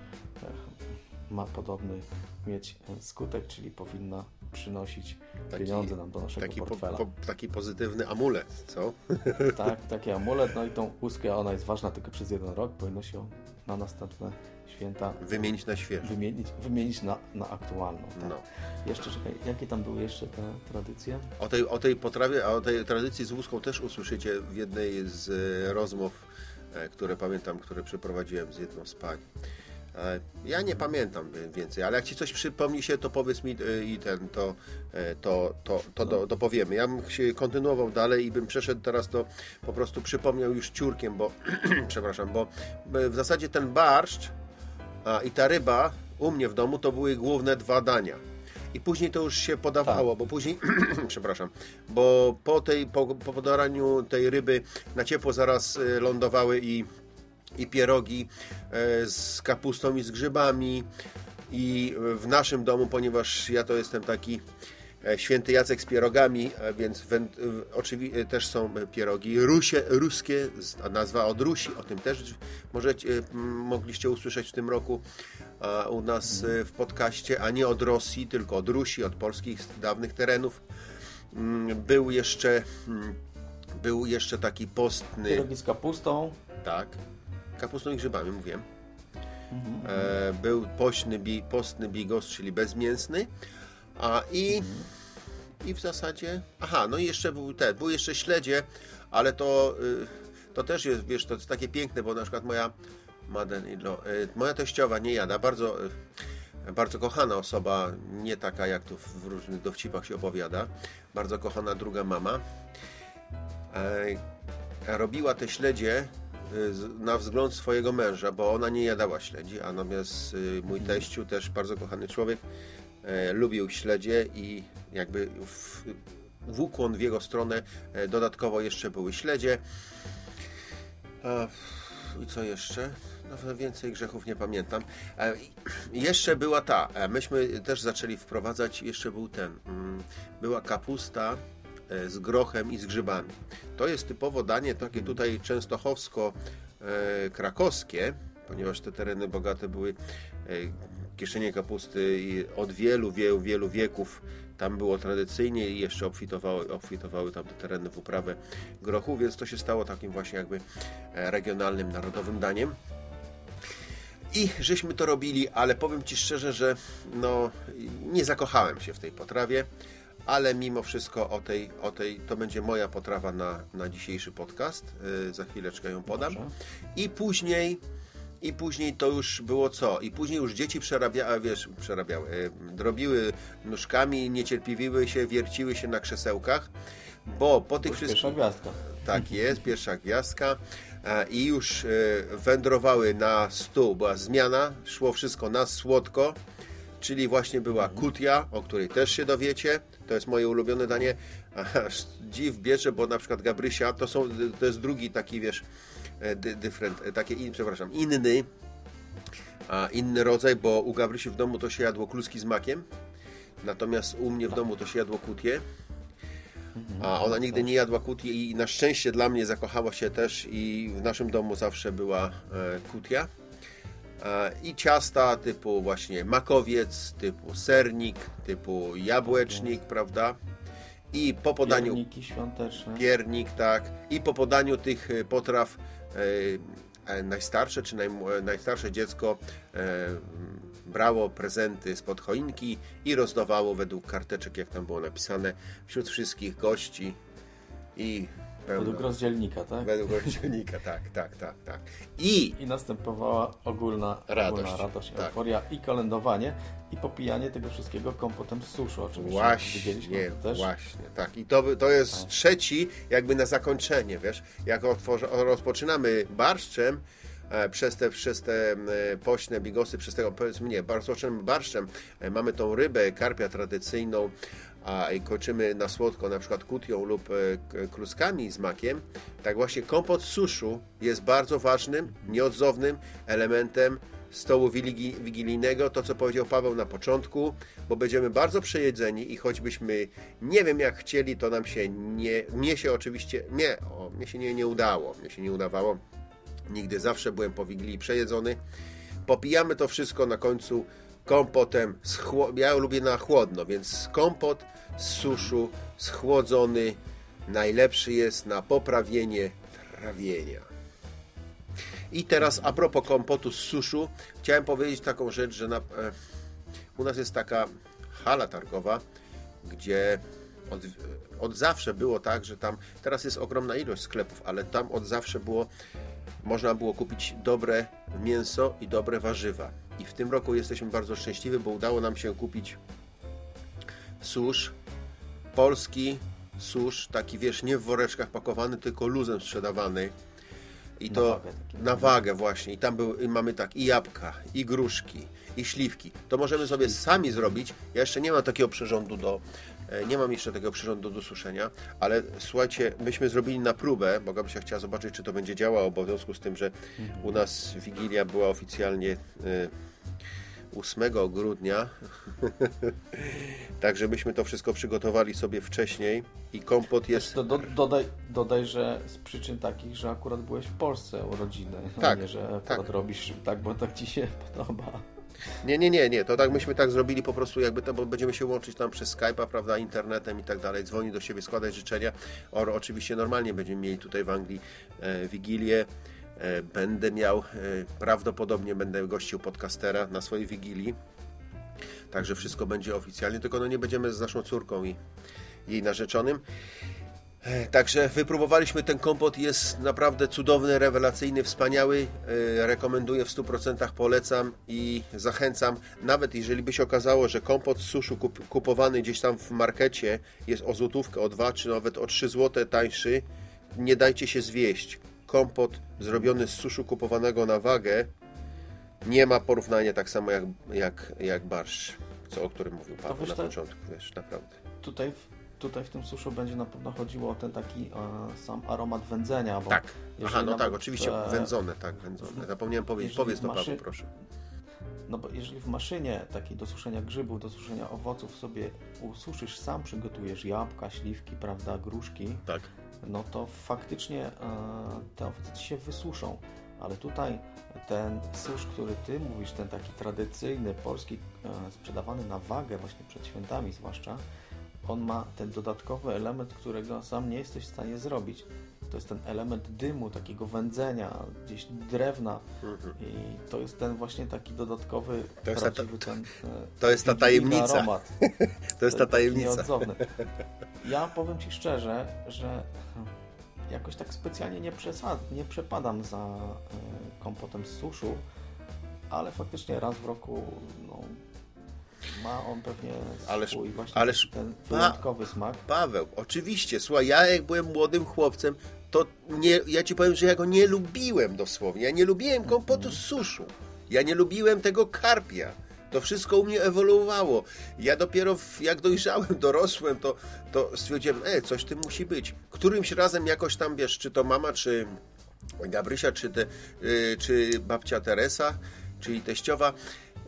ma podobny mieć skutek, czyli powinna przynosić Taki- pieniądze nam do naszego Taki, po, portfela. po, taki pozytywny amulet, co? Tak, taki amulet, no i tą łuskę, ona jest ważna tylko przez jeden rok, powinno się ją na następne święta Wymienić na świeżo. wymienić, wymienić na, na aktualną. Tak. No. Jeszcze czekaj, jakie tam były jeszcze te tradycje? O tej, o tej potrawie, a o tej tradycji z łuską też usłyszycie w jednej z e, rozmów, e, które pamiętam, które przeprowadziłem z jedną z pań. E, Ja nie pamiętam więcej, ale jak ci coś przypomni się, to powiedz mi e, i ten, to, e, to, to, to do, dopowiemy. Ja bym się kontynuował dalej i bym przeszedł teraz to po prostu przypomniał już ciurkiem, bo przepraszam, bo w zasadzie ten barszcz a, i ta ryba u mnie w domu to były główne dwa dania. I później to już się podawało, bo później, przepraszam, bo po, tej, po, po tej ryby na ciepło zaraz lądowały i, i pierogi e, z kapustą i z grzybami. I w naszym domu, ponieważ ja to jestem taki e, święty Jacek z pierogami, e, więc oczywiście też są pierogi rusie, ruskie, nazwa od Rusi, o tym też możecie, mogliście usłyszeć w tym roku u nas w podcaście, a nie od Rosji, tylko od Rusi, od polskich dawnych terenów. Mm, Był jeszcze, mm, był jeszcze taki postny, Pierogi z kapustą. tak, kapustą i grzybami, mówiłem. E, był pośny, bi, postny bigos, czyli bezmięsny. A i, i w zasadzie. Aha, no i jeszcze był ten, był jeszcze śledzie, ale to, y, to też jest, wiesz, to jest takie piękne, bo na przykład moja Madenilo, y, moja teściowa nie jada, bardzo. Y, bardzo kochana osoba, nie taka jak tu w różnych dowcipach się opowiada, bardzo kochana druga mama, e, robiła te śledzie na wzgląd swojego męża, bo ona nie jadała śledzi, a natomiast y, mój teściu, też bardzo kochany człowiek, e, lubił śledzie i jakby w, w ukłon w jego stronę e, dodatkowo jeszcze były śledzie. I co jeszcze? No, więcej grzechów nie pamiętam. E, jeszcze była ta, myśmy też zaczęli wprowadzać, jeszcze był ten, mm, była kapusta z grochem i z grzybami. To jest typowo danie takie tutaj częstochowsko-krakowskie, ponieważ te tereny bogate były e, kieszenie kapusty i od wielu, wielu, wielu wieków tam było tradycyjnie i jeszcze obfitowały, obfitowały tam te tereny w uprawę grochu, więc to się stało takim właśnie jakby e, regionalnym, narodowym daniem. I żeśmy to robili, ale powiem Ci szczerze, że no, nie zakochałem się w tej potrawie, ale mimo wszystko o tej, o tej to będzie moja potrawa na, na dzisiejszy podcast. Yy, za chwileczkę ją podam. Dobrze. I później i później to już było co? I później już dzieci przerabiały, wiesz, przerabiały, yy, drobiły nóżkami, niecierpliwiły się, wierciły się na krzesełkach, bo po tych wszystkich... Pierwsza gwiazdka. Tak jest, pierwsza gwiazdka. E, I już e, wędrowały na stół, była zmiana, szło wszystko na słodko, czyli właśnie była kutia, o której też się dowiecie. To jest moje ulubione danie. Aż dziw bierze, bo na przykład Gabrysia to, są, to jest drugi taki, wiesz, e, different, e, takie, in, przepraszam, inny, a inny rodzaj, bo u Gabrysi w domu to się jadło kluski z makiem, natomiast u mnie w domu to się jadło kutie. A ona nigdy nie jadła kutii i na szczęście dla mnie zakochała się też i w naszym domu zawsze była e, kutia. E, I ciasta typu właśnie makowiec, typu sernik, typu jabłecznik, prawda? I po podaniu Pierniki świąteczne. piernik, tak. I po podaniu tych e, potraw e, najstarsze czy naj, najstarsze dziecko e, brało prezenty spod choinki i rozdawało według karteczek, jak tam było napisane, wśród wszystkich gości i pełno, Według rozdzielnika, tak? według rozdzielnika, tak, tak, tak, tak. I I następowała ogólna Radość, ogólna radość tak. euforia i kolędowanie i popijanie tego wszystkiego kompotem z suszu oczywiście. Właśnie, też. właśnie, tak. I to, to jest trzeci jakby na zakończenie, wiesz, jak otworzy, rozpoczynamy barszczem, e, przez te, przez te pośne bigosy, przez tego, powiedzmy nie, rozpoczynamy barszczem, e, mamy tą rybę, karpia tradycyjną, a kończymy na słodko na przykład kutią lub e, kluskami z makiem, tak właśnie kompot suszu jest bardzo ważnym, nieodzownym elementem stołu wigilijnego, to co powiedział Paweł na początku, bo będziemy bardzo przejedzeni i choćbyśmy nie wiem jak chcieli, to nam się nie, mnie się oczywiście, nie, o, mnie się nie, nie udało, mnie się nie udawało, nigdy zawsze byłem po wigilii przejedzony. Popijamy to wszystko na końcu kompotem, z ja lubię na chłodno, więc kompot z suszu, schłodzony, najlepszy jest na poprawienie trawienia. I teraz a propos kompotu z suszu, chciałem powiedzieć taką rzecz, że na, e, u nas jest taka hala targowa, gdzie od, od zawsze było tak, że tam, teraz jest ogromna ilość sklepów, ale tam od zawsze było, można było kupić dobre mięso i dobre warzywa. I w tym roku jesteśmy bardzo szczęśliwi, bo udało nam się kupić susz, polski susz, taki wiesz, nie w woreczkach pakowany, tylko luzem sprzedawany. I Na to wagę na wagę właśnie. I tam był, i mamy tak i jabłka, i gruszki, i śliwki. To możemy sobie sami zrobić. Ja jeszcze nie mam takiego przyrządu do, nie mam jeszcze takiego przyrządu do suszenia, ale słuchajcie, myśmy zrobili na próbę, bo Gabrysia chciała zobaczyć, czy to będzie działało, bo w związku z tym, że u nas Wigilia była oficjalnie e, 8 grudnia, także myśmy to wszystko przygotowali sobie wcześniej i kompot jest... Do, do, dodaj, dodaj, że z przyczyn takich, że akurat byłeś w Polsce urodziny, Tak, nie, że akurat tak. robisz tak, bo tak ci się podoba. Nie, nie, nie, nie. To tak myśmy tak zrobili po prostu jakby to, bo będziemy się łączyć tam przez Skype'a, prawda, internetem i tak dalej, dzwonić do siebie, składać życzenia. O, oczywiście normalnie będziemy mieli tutaj w Anglii e, Wigilię. E, będę miał, e, prawdopodobnie będę gościł podcastera na swojej Wigilii. Także wszystko będzie oficjalnie, tylko no nie będziemy z naszą córką i jej narzeczonym. E, Także wypróbowaliśmy ten kompot, jest naprawdę cudowny, rewelacyjny, wspaniały. E, Rekomenduję w 100%, polecam i zachęcam. Nawet jeżeli by się okazało, że kompot z suszu kup, kupowany gdzieś tam w markecie jest o złotówkę, o dwa, czy nawet o 3 zł tańszy, nie dajcie się zwieść. Kompot zrobiony z suszu kupowanego na wagę nie ma porównania tak samo jak, jak, jak barszcz, co, o którym mówił Paweł na początku, wiesz, naprawdę. Tutaj, tutaj w tym suszu będzie na pewno chodziło o ten taki e, sam aromat wędzenia. Bo Tak. Aha, no tak, oczywiście e, wędzone, tak, wędzone. Zapomniałem powiedzieć, powiedz to maszy- Paweł, proszę. No bo jeżeli w maszynie takiej do suszenia grzybów, do suszenia owoców sobie ususzysz, sam przygotujesz jabłka, śliwki, prawda, gruszki, Tak. no to faktycznie e, te owoce ci się wysuszą. Ale tutaj ten susz, który ty mówisz, ten taki tradycyjny, polski, e, sprzedawany na wagę właśnie przed świętami zwłaszcza, on ma ten dodatkowy element, którego sam nie jesteś w stanie zrobić. To jest ten element dymu, takiego wędzenia, gdzieś drewna i to jest ten właśnie taki dodatkowy, Mhm. To jest ta- prawdziwy ten e, to jest ta tajemnica. aromat. To jest ta tajemnica. nieodzowny. Ja powiem Ci szczerze, że jakoś tak specjalnie nie, przesad, nie przepadam za e, kompotem z suszu, ale faktycznie raz w roku no, ma on pewnie Ależ- swój właśnie ależ ten pa- wyjątkowy smak. Paweł, oczywiście, słuchaj, ja jak byłem młodym chłopcem, to nie, ja ci powiem, że ja go nie lubiłem dosłownie. Ja nie lubiłem kompotu z suszu. Ja nie lubiłem tego karpia. To wszystko u mnie ewoluowało. Ja dopiero w, jak dojrzałem, dorosłem, to, to stwierdziłem, e, coś tym musi być. Którymś razem jakoś tam, wiesz, czy to mama, czy Gabrysia, czy, te, y, czy babcia Teresa, czyli teściowa,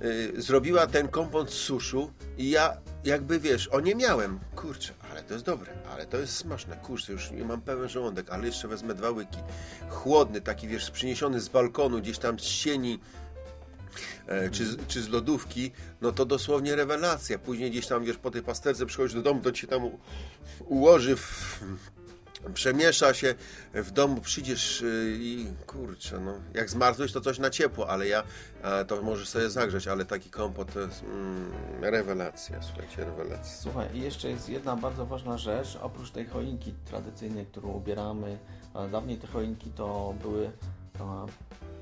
y, zrobiła ten kompot z suszu i ja jakby, wiesz, o nie miałem. Kurczę, ale to jest dobre, ale to jest smaczne. Kurczę, już mam pełen żołądek, ale jeszcze wezmę dwa łyki. Chłodny, taki, wiesz, przyniesiony z balkonu, gdzieś tam z sieni, e, czy, czy z lodówki, no to dosłownie rewelacja. Później gdzieś tam, wiesz, po tej pasterce przychodzisz do domu, to ci tam ułoży w, przemiesza się w domu, przyjdziesz y, i kurczę, no, jak zmarzłeś to coś na ciepło, ale ja, to możesz sobie zagrzeć, ale taki kompot to jest mm, rewelacja, słuchajcie, rewelacja. Słuchaj, i jeszcze jest jedna bardzo ważna rzecz, oprócz tej choinki tradycyjnej, którą ubieramy, dawniej te choinki to były a,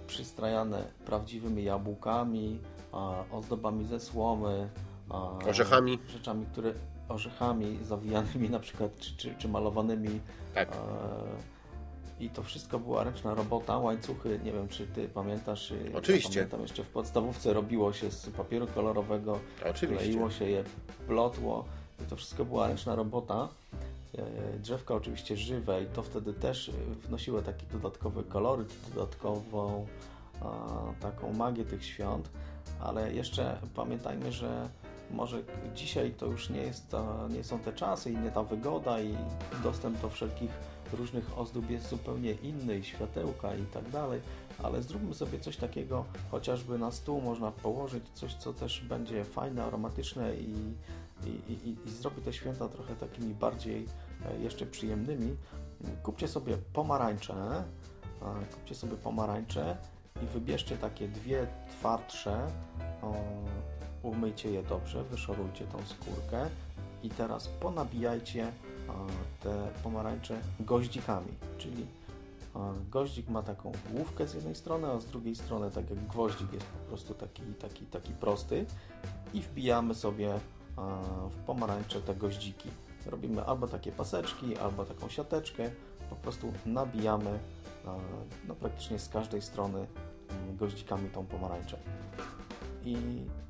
przystrajane prawdziwymi jabłkami, a, ozdobami ze słomy, a, Orzechami. rzeczami, które orzechami zawijanymi na przykład, czy, czy, czy malowanymi. Tak. E, I to wszystko była ręczna robota, łańcuchy, nie wiem czy ty pamiętasz. y, Oczywiście. Ja pamiętam jeszcze w podstawówce robiło się z papieru kolorowego, Oczywiście. kleiło się je, plotło i to wszystko była ręczna robota. E, Drzewka oczywiście żywe i to wtedy też y, wnosiło taki dodatkowy koloryt, dodatkową taką magię tych świąt, ale jeszcze pamiętajmy, że może dzisiaj to już nie, jest ta, nie są te czasy i nie ta wygoda i dostęp do wszelkich różnych ozdób jest zupełnie inny i światełka i tak dalej, ale zróbmy sobie coś takiego, chociażby na stół można położyć coś, co też będzie fajne, aromatyczne i, i, i, i zrobi te święta trochę takimi bardziej e, jeszcze przyjemnymi. Kupcie sobie pomarańcze, kupcie sobie pomarańcze i wybierzcie takie dwie twardsze, umyjcie je dobrze, wyszorujcie tą skórkę i teraz ponabijajcie e, te pomarańcze goździkami, czyli e, goździk ma taką główkę z jednej strony, a z drugiej strony tak jak gwoździk jest po prostu taki, taki, taki prosty i wbijamy sobie e, w pomarańcze te goździki. Robimy albo takie paseczki, albo taką siateczkę, po prostu nabijamy no, praktycznie z każdej strony mm, goździkami tą pomarańczę. I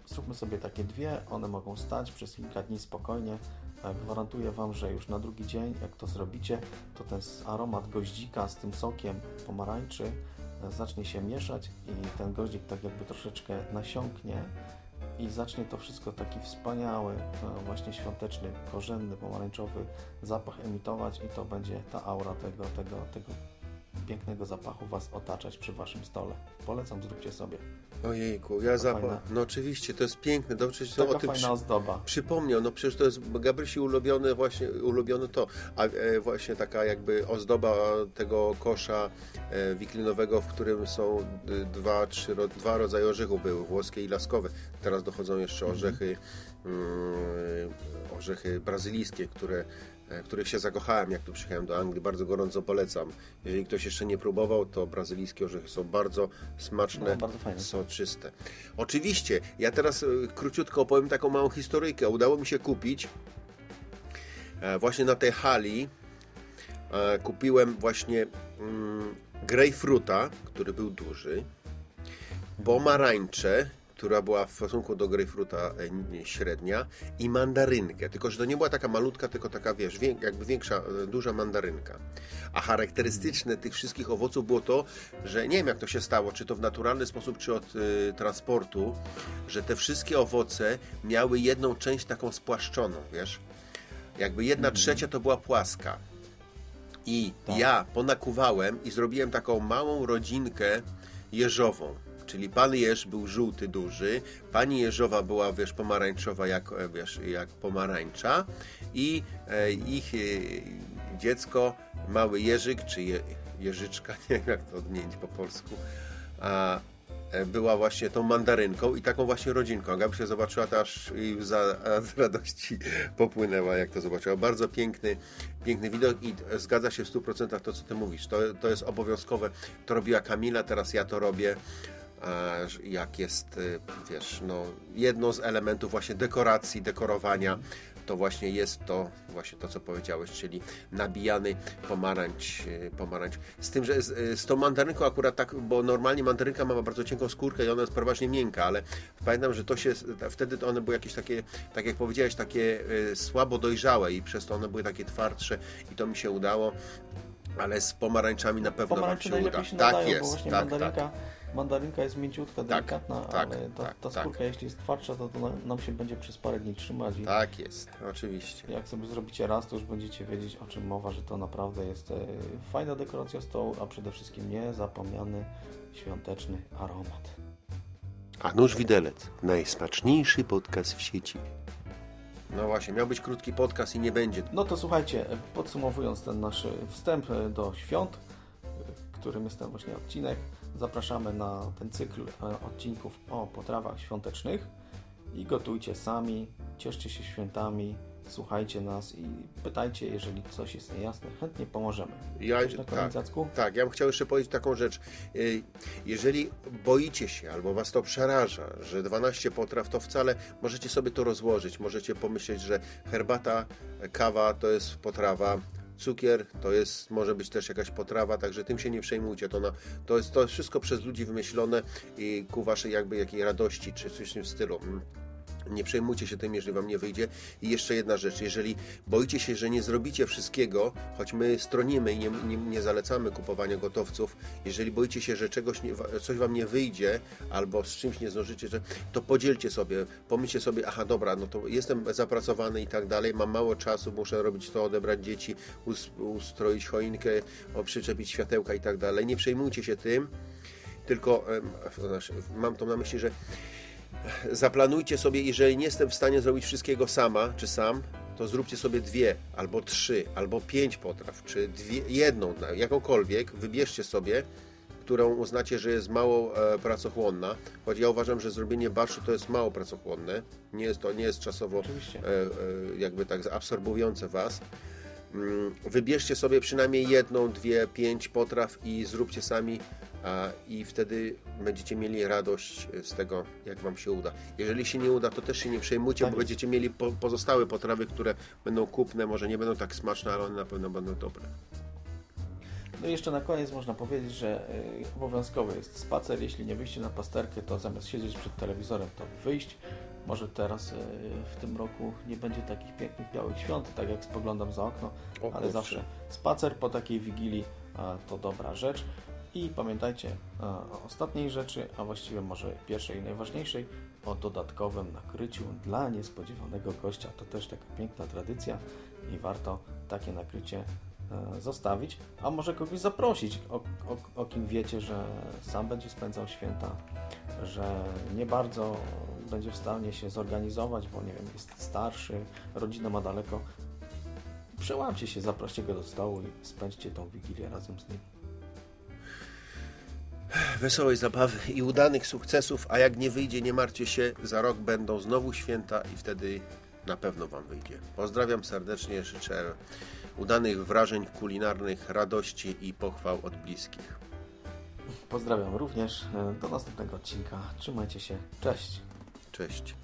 zróbmy sobie takie dwie, one mogą stać przez kilka dni spokojnie. E, Gwarantuję Wam, że już na drugi dzień, jak to zrobicie, to ten aromat goździka z tym sokiem pomarańczy e, zacznie się mieszać i ten goździk tak jakby troszeczkę nasiąknie i zacznie to wszystko taki wspaniały, e, właśnie świąteczny, korzenny, pomarańczowy zapach emitować i to będzie ta aura tego, tego, tego pięknego zapachu Was otaczać przy Waszym stole. Polecam, zróbcie sobie. Ojejku, ja zapach. No oczywiście, to jest piękne, dobrze, że o tym fajna przy... ozdoba. przypomniał, no przecież to jest Gabrysi ulubione właśnie, ulubione to, a e, właśnie taka jakby ozdoba tego kosza e, wiklinowego, w którym są d- dwa, trzy, ro- dwa rodzaje orzechów były, włoskie i laskowe. Teraz dochodzą jeszcze orzechy, mm, orzechy brazylijskie, które których się zakochałem, jak tu przyjechałem do Anglii. Bardzo gorąco polecam. Jeżeli ktoś jeszcze nie próbował, to brazylijskie orzechy są bardzo smaczne, No, bardzo fajne. soczyste. Oczywiście, ja teraz e, króciutko opowiem taką małą historyjkę. Udało mi się kupić e, właśnie na tej hali e, kupiłem właśnie mm, grejpfruta, który był duży, pomarańcze, która była w stosunku do grejpfruta e, średnia i mandarynkę, tylko że to nie była taka malutka, tylko taka, wiesz, jakby większa, e, duża mandarynka. A charakterystyczne tych wszystkich owoców było to, że nie wiem jak to się stało, czy to w naturalny sposób, czy od y, transportu, że te wszystkie owoce miały jedną część taką spłaszczoną, wiesz? Jakby jedna trzecia to była płaska. I ja ponakuwałem i zrobiłem taką małą rodzinkę jeżową. Czyli pan jeż był żółty, duży, pani jeżowa była, wiesz, pomarańczowa jak, e, wiesz, jak pomarańcza i e, ich e, dziecko, mały jeżyk, czy je, nie wiem jak to odmienić po polsku, a, e, była właśnie tą mandarynką i taką właśnie rodzinką. Gabi się zobaczyła, to aż łza z radości popłynęła, jak to zobaczyła. Bardzo piękny, piękny widok i e, zgadza się w 100% to, co ty mówisz. To, to jest obowiązkowe. To robiła Kamila, teraz ja to robię. Że Jak jest, y, wiesz, no, jedną z elementów właśnie dekoracji, dekorowania, to właśnie jest to, właśnie to, co powiedziałeś, czyli nabijany pomarańcz, y, pomarańcz. Z tym, że z, z tą mandarynką akurat tak, bo normalnie mandarynka ma bardzo cienką skórkę i ona jest przeważnie miękka, ale pamiętam, że to się, wtedy to one były jakieś takie, tak jak powiedziałeś, takie słabo dojrzałe i przez to one były takie twardsze i to mi się udało. Ale z pomarańczami na pewno wam się uda. tak nadają, jest, bo właśnie tak, mandarynka, tak. Mandarynka jest mięciutka, delikatna, tak, ale ta, tak, ta tak. skórka jeśli jest twardsza, to, to nam- się będzie przez parę dni trzymać Tak jest, oczywiście. jak sobie zrobicie raz, to już będziecie wiedzieć o czym mowa, że to naprawdę jest e, fajna dekoracja stołu, a przede wszystkim niezapomniany świąteczny aromat. A nóż widelec, najsmaczniejszy podcast w sieci. No właśnie, miał być krótki podcast i nie będzie. No to słuchajcie, podsumowując ten nasz wstęp do świąt, którym jest ten właśnie odcinek, zapraszamy na ten cykl e, odcinków o potrawach świątecznych i gotujcie sami, cieszcie się świętami, słuchajcie nas i pytajcie, jeżeli coś jest niejasne, chętnie pomożemy. Ja, na koniec, tak, tak, ja bym chciał jeszcze powiedzieć taką rzecz. Y, Jeżeli boicie się albo was to przeraża, że 12 potraw, to wcale możecie sobie to rozłożyć. Możecie pomyśleć, że herbata, kawa to jest potrawa, cukier to jest, może być też jakaś potrawa, także tym się nie przejmujcie. To, na, to, jest, to wszystko przez ludzi wymyślone i ku waszej jakby jakiej radości, czy coś w tym stylu. Nie przejmujcie się tym, jeżeli Wam nie wyjdzie. I jeszcze jedna rzecz, jeżeli boicie się, że nie zrobicie wszystkiego, choć my stronimy i nie, nie, nie zalecamy kupowania gotowców, jeżeli boicie się, że czegoś nie, coś Wam nie wyjdzie albo z czymś nie zdążycie, to podzielcie sobie, pomyślcie sobie, aha dobra, no to jestem zapracowany i tak dalej, mam mało czasu, muszę robić to, odebrać dzieci, us, ustroić choinkę, przyczepić światełka i tak dalej. Nie przejmujcie się tym, tylko znaczy, mam to na myśli, że zaplanujcie sobie, jeżeli nie jestem w stanie zrobić wszystkiego sama czy sam, to zróbcie sobie dwie, albo trzy, albo pięć potraw, czy dwie, jedną, jakąkolwiek, wybierzcie sobie, którą uznacie, że jest mało e, pracochłonna, choć ja uważam, że zrobienie barszu to jest mało pracochłonne, nie jest to nie jest czasowo e, e, jakby tak absorbujące Was. Mm, Wybierzcie sobie przynajmniej jedną, dwie, pięć potraw i zróbcie sami i wtedy będziecie mieli radość z tego, jak Wam się uda. Jeżeli się nie uda, to też się nie przejmujcie, Tak bo będziecie mieli po, pozostałe potrawy, które będą kupne, może nie będą tak smaczne, ale one na pewno będą dobre. No i jeszcze na koniec można powiedzieć, że y, obowiązkowy jest spacer. Jeśli nie wyjście na pasterkę, to zamiast siedzieć przed telewizorem, to wyjść. Może teraz y, w tym roku nie będzie takich pięknych białych świąt, tak jak spoglądam za okno, O ale zawsze spacer po takiej wigilii to dobra rzecz. I pamiętajcie o ostatniej rzeczy, a właściwie może pierwszej i najważniejszej, o dodatkowym nakryciu dla niespodziewanego gościa. To też taka piękna tradycja i warto takie nakrycie e, zostawić, a może kogoś zaprosić, o, o, o kim wiecie, że sam będzie spędzał święta, że nie bardzo będzie w stanie się zorganizować, bo nie wiem, jest starszy, rodzina ma daleko. Przełamcie się, zaproście go do stołu i spędźcie tą wigilię razem z nim. Wesołej zabawy i udanych sukcesów, a jak nie wyjdzie, nie martwcie się, za rok będą znowu święta i wtedy na pewno Wam wyjdzie. Pozdrawiam serdecznie, życzę udanych wrażeń kulinarnych, radości i pochwał od bliskich. Pozdrawiam również. Do następnego odcinka. Trzymajcie się. Cześć. Cześć.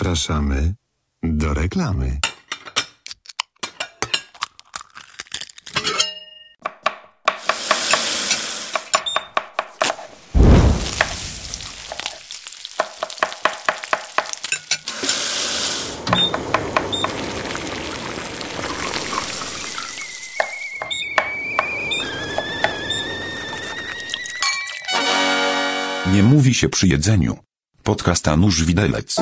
Zapraszamy do reklamy. Nie mówi się przy jedzeniu. Podcast Anusz Widelec.